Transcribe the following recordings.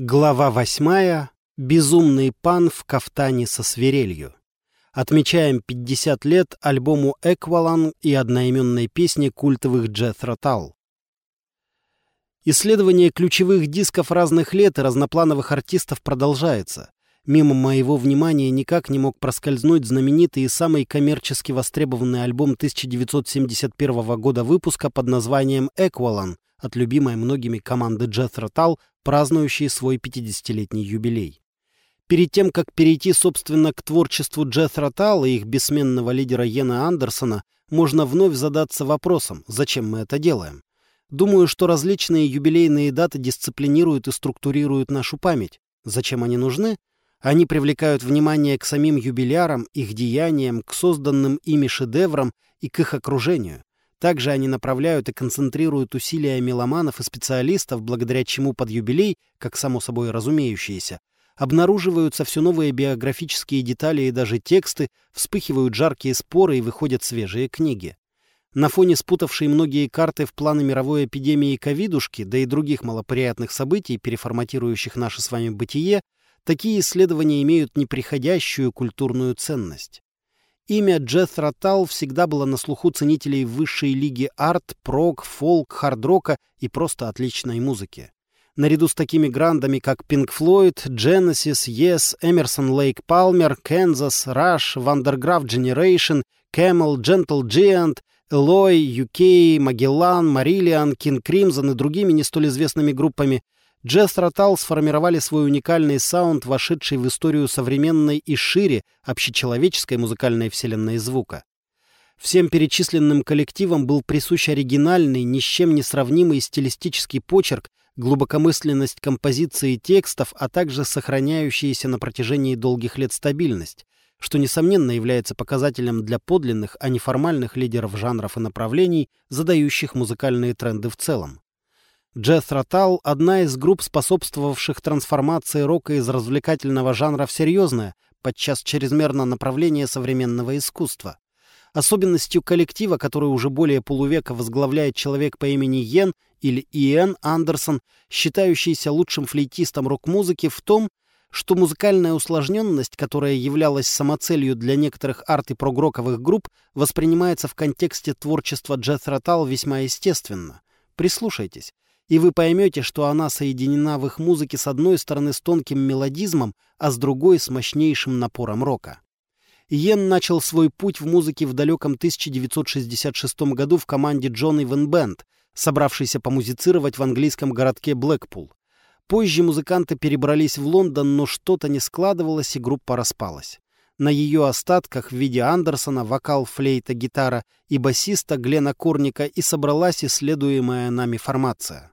Глава восьмая. Безумный пан в кафтане со свирелью. Отмечаем 50 лет альбому «Эквалан» и одноименной песни культовых Джethro Tull. Исследование ключевых дисков разных лет и разноплановых артистов продолжается. Мимо моего внимания никак не мог проскользнуть знаменитый и самый коммерчески востребованный альбом 1971 года выпуска под названием «Эквалан» от любимой многими команды Jethro Tull празднующие свой 50-летний юбилей. Перед тем, как перейти, собственно, к творчеству Джеффра Талла и их бессменного лидера Йена Андерсона, можно вновь задаться вопросом, зачем мы это делаем. Думаю, что различные юбилейные даты дисциплинируют и структурируют нашу память. Зачем они нужны? Они привлекают внимание к самим юбилярам, их деяниям, к созданным ими шедеврам и к их окружению. Также они направляют и концентрируют усилия меломанов и специалистов, благодаря чему под юбилей, как само собой разумеющиеся, обнаруживаются все новые биографические детали и даже тексты, вспыхивают жаркие споры и выходят свежие книги. На фоне спутавшей многие карты в планы мировой эпидемии ковидушки, да и других малоприятных событий, переформатирующих наше с вами бытие, такие исследования имеют неприходящую культурную ценность. Имя Джethro Tull всегда было на слуху ценителей высшей лиги арт, прог, фолк, хардрока и просто отличной музыки. Наряду с такими грандами, как Pink Floyd, Genesis, Yes, Emerson Lake Palmer, Kansas, Rush, Vandergraaf Generation, Camel, Gentle Giant, Eloy, UK, Magellan, Marillion, King Crimson и другими не столь известными группами – Джесс Ротал сформировали свой уникальный саунд, вошедший в историю современной и шире общечеловеческой музыкальной вселенной звука. Всем перечисленным коллективам был присущ оригинальный, ни с чем не сравнимый стилистический почерк, глубокомысленность композиции текстов, а также сохраняющаяся на протяжении долгих лет стабильность, что, несомненно, является показателем для подлинных, а не формальных лидеров жанров и направлений, задающих музыкальные тренды в целом. Джethro Tull — одна из групп, способствовавших трансформации рока из развлекательного жанра в серьезное, подчас чрезмерно направление современного искусства. Особенностью коллектива, который уже более полувека возглавляет человек по имени Йен или Иэн Андерсон, считающийся лучшим флейтистом рок-музыки, в том, что музыкальная усложненность, которая являлась самоцелью для некоторых арт- и прогроковых групп, воспринимается в контексте творчества Джethro Tull весьма естественно. Прислушайтесь и вы поймете, что она соединена в их музыке с одной стороны с тонким мелодизмом, а с другой с мощнейшим напором рока. Йен начал свой путь в музыке в далеком 1966 году в команде Джон Ивен Бенд, собравшейся помузицировать в английском городке Блэкпул. Позже музыканты перебрались в Лондон, но что-то не складывалось, и группа распалась. На ее остатках в виде Андерсона, вокал, флейта, гитара и басиста Глена Корника и собралась исследуемая нами формация.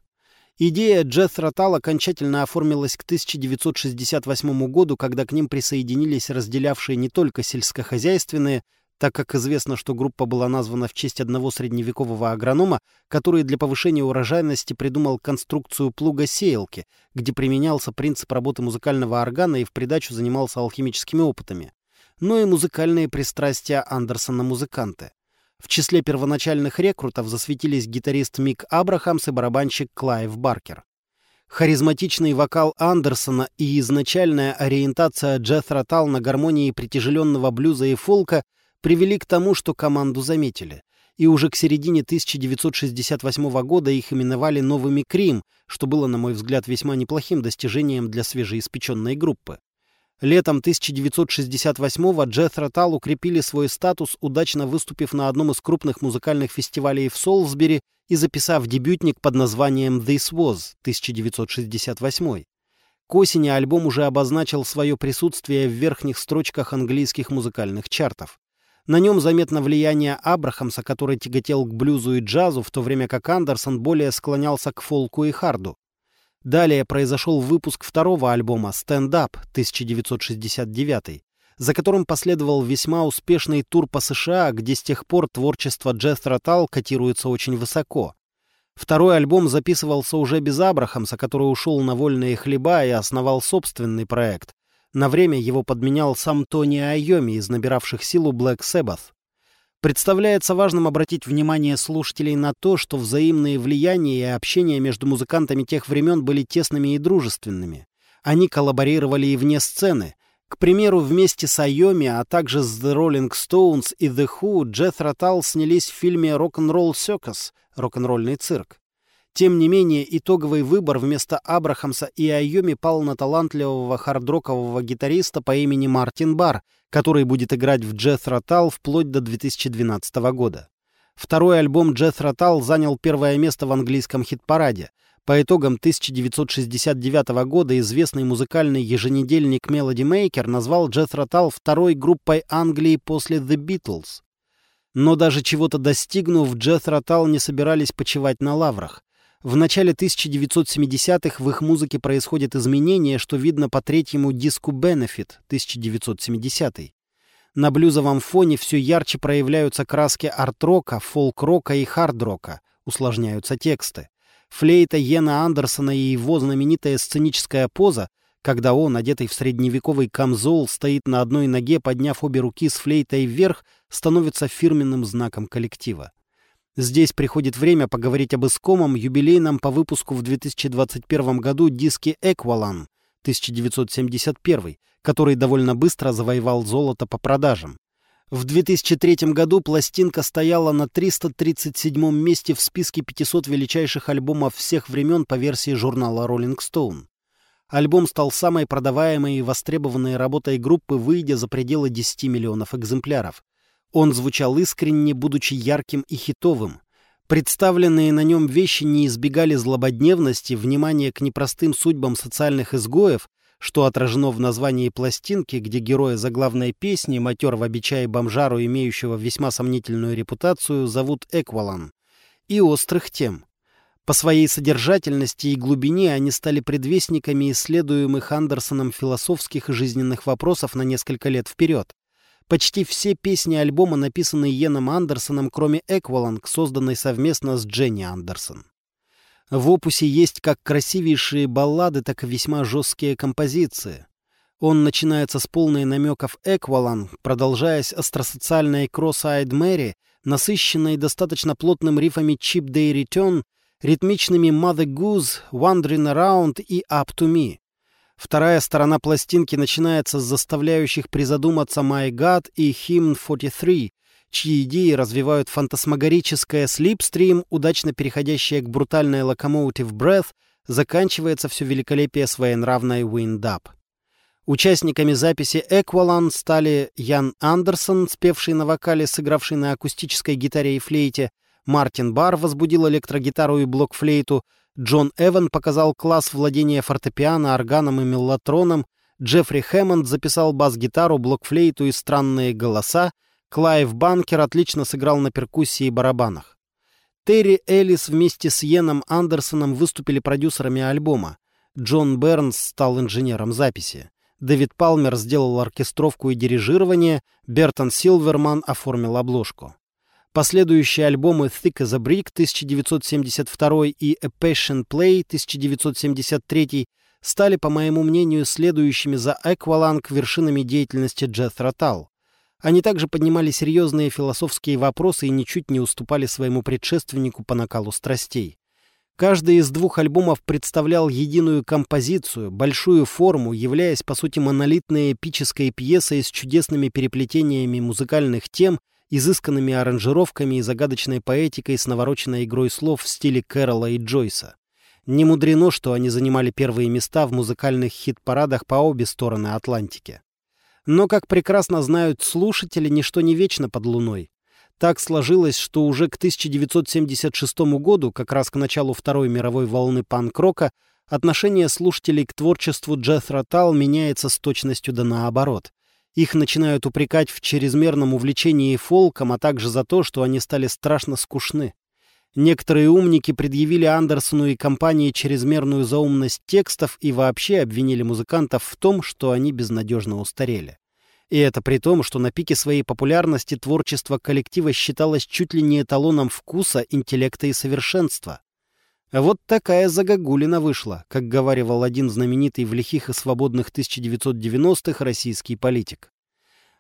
Идея Джethro Tull окончательно оформилась к 1968 году, когда к ним присоединились разделявшие не только сельскохозяйственные, так как известно, что группа была названа в честь одного средневекового агронома, который для повышения урожайности придумал конструкцию плуга-сеялки, где применялся принцип работы музыкального органа и в придачу занимался алхимическими опытами, но и музыкальные пристрастия Андерсона-музыканты. В числе первоначальных рекрутов засветились гитарист Мик Абрахамс и барабанщик Клайв Банкер. Харизматичный вокал Андерсона и изначальная ориентация Jethro Tull на гармонии притяжеленного блюза и фолка привели к тому, что команду заметили. И уже к середине 1968 года их именовали новыми Крим, что было, на мой взгляд, весьма неплохим достижением для свежеиспеченной группы. Летом 1968-го Джethro Tull укрепили свой статус, удачно выступив на одном из крупных музыкальных фестивалей в Солсбери и записав дебютник под названием «This Was» 1968. К осени альбом уже обозначил свое присутствие в верхних строчках английских музыкальных чартов. На нем заметно влияние Абрахамса, который тяготел к блюзу и джазу, в то время как Андерсон более склонялся к фолку и харду. Далее произошел выпуск второго альбома «Stand Up» 1969, за которым последовал весьма успешный тур по США, где с тех пор творчество Джеффра Тал котируется очень высоко. Второй альбом записывался уже без Абрахамса, который ушел на вольные хлеба и основал собственный проект. На время его подменял сам Тони Айоми из набиравших силу Black Sabbath. Представляется важным обратить внимание слушателей на то, что взаимные влияния и общение между музыкантами тех времен были тесными и дружественными. Они коллаборировали и вне сцены. К примеру, вместе с Айоми, а также с The Rolling Stones и The Who Джефф Тал снялись в фильме «Рок-н-ролл Circus» — «Рок-н-ролльный цирк». Тем не менее, итоговый выбор вместо Абрахамса и Айоми пал на талантливого хардрокового гитариста по имени Мартин Бар, который будет играть в Джефф Тал вплоть до 2012 года. Второй альбом Джефф Тал занял первое место в английском хит-параде. По итогам 1969 года известный музыкальный еженедельник Melody Maker назвал Джефф Тал второй группой Англии после The Beatles. Но даже чего-то достигнув, Джефф Тал не собирались почивать на лаврах. В начале 1970-х в их музыке происходят изменения, что видно по третьему диску «Benefit» 1970 На блюзовом фоне все ярче проявляются краски арт-рока, фолк-рока и хард-рока, усложняются тексты. Флейта Йена Андерсона и его знаменитая сценическая поза, когда он, одетый в средневековый камзол, стоит на одной ноге, подняв обе руки с флейтой вверх, становится фирменным знаком коллектива. Здесь приходит время поговорить об искомом юбилейном по выпуску в 2021 году диске «Эквалан» 1971, который довольно быстро завоевал золото по продажам. В 2003 году пластинка стояла на 337 месте в списке 500 величайших альбомов всех времен по версии журнала Rolling Stone. Альбом стал самой продаваемой и востребованной работой группы, выйдя за пределы 10 миллионов экземпляров. Он звучал искренне, будучи ярким и хитовым. Представленные на нем вещи не избегали злободневности, внимания к непростым судьбам социальных изгоев, что отражено в названии пластинки, где героя заглавной песни, матерого бича и бомжару, имеющего весьма сомнительную репутацию, зовут Эквалан, и острых тем. По своей содержательности и глубине они стали предвестниками исследуемых Андерсоном философских и жизненных вопросов на несколько лет вперед. Почти все песни альбома написаны Йеном Андерсоном, кроме «Экваланг», созданной совместно с Дженни Андерсон. В опусе есть как красивейшие баллады, так и весьма жесткие композиции. Он начинается с полной намеков «Эквалан», продолжаясь остросоциальной «Cross-Eyed Mary», насыщенной достаточно плотным рифами «Cheap Day Return», ритмичными «Mother Goose», «Wandering Around» и «Up to Me». Вторая сторона пластинки начинается с заставляющих призадуматься «My God» и «Hymn 43», чьи идеи развивают фантасмагорическое слипстрим, удачно переходящее к брутальной локомотив Breath, заканчивается все великолепие своенравной Wind Up. Участниками записи «Aqualung» стали Ян Андерсон, спевший на вокале, сыгравший на акустической гитаре и флейте, Мартин Бар возбудил электрогитару и блокфлейту, Джон Эван показал класс владения фортепиано, органом и меллотроном, Джеффри Хэммонд записал бас-гитару, блокфлейту и странные голоса, Клайв Банкер отлично сыграл на перкуссии и барабанах. Терри Эллис вместе с Йеном Андерсоном выступили продюсерами альбома. Джон Бернс стал инженером записи. Дэвид Палмер сделал оркестровку и дирижирование, Бертон Силверман оформил обложку. Последующие альбомы Thick as a Brick 1972 и A Passion Play 1973 стали, по моему мнению, следующими за Экваланг вершинами деятельности Джеффра Тал. Они также поднимали серьезные философские вопросы и ничуть не уступали своему предшественнику по накалу страстей. Каждый из двух альбомов представлял единую композицию, большую форму, являясь, по сути, монолитной эпической пьесой с чудесными переплетениями музыкальных тем – изысканными аранжировками и загадочной поэтикой с навороченной игрой слов в стиле Кэрола и Джойса. Не мудрено, что они занимали первые места в музыкальных хит-парадах по обе стороны Атлантики. Но, как прекрасно знают слушатели, ничто не вечно под луной. Так сложилось, что уже к 1976 году, как раз к началу Второй мировой волны панк-рока, отношение слушателей к творчеству Джеффра Тал меняется с точностью да наоборот. Их начинают упрекать в чрезмерном увлечении фолком, а также за то, что они стали страшно скучны. Некоторые умники предъявили Андерсону и компании чрезмерную заумность текстов и вообще обвинили музыкантов в том, что они безнадежно устарели. И это при том, что на пике своей популярности творчество коллектива считалось чуть ли не эталоном вкуса, интеллекта и совершенства. Вот такая загогулина вышла, как говаривал один знаменитый в лихих и свободных 1990-х российский политик.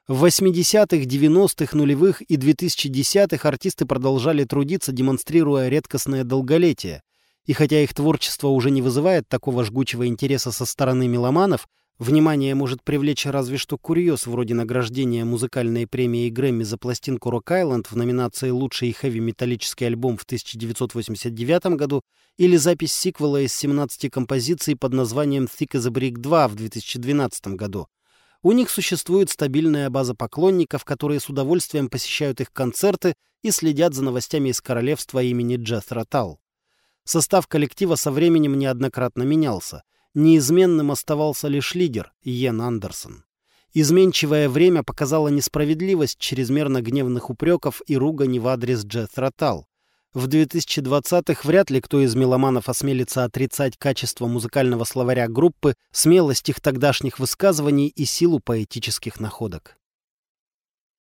В 80-х, 90-х, нулевых и 2010-х артисты продолжали трудиться, демонстрируя редкостное долголетие. И хотя их творчество уже не вызывает такого жгучего интереса со стороны меломанов, внимание может привлечь разве что курьез вроде награждения музыкальной премии Грэмми за пластинку Rock Island в номинации «Лучший хэви-металлический альбом» в 1989 году или запись сиквела из 17 композиций под названием «Thick as a Brick 2» в 2012 году. У них существует стабильная база поклонников, которые с удовольствием посещают их концерты и следят за новостями из королевства имени Джеффра Тал. Состав коллектива со временем неоднократно менялся. Неизменным оставался лишь лидер Йен Андерсон. Изменчивое время показало несправедливость чрезмерно гневных упреков и ругани в адрес Джеффра Тал. В 2020-х вряд ли кто из меломанов осмелится отрицать качество музыкального словаря группы, смелость их тогдашних высказываний и силу поэтических находок.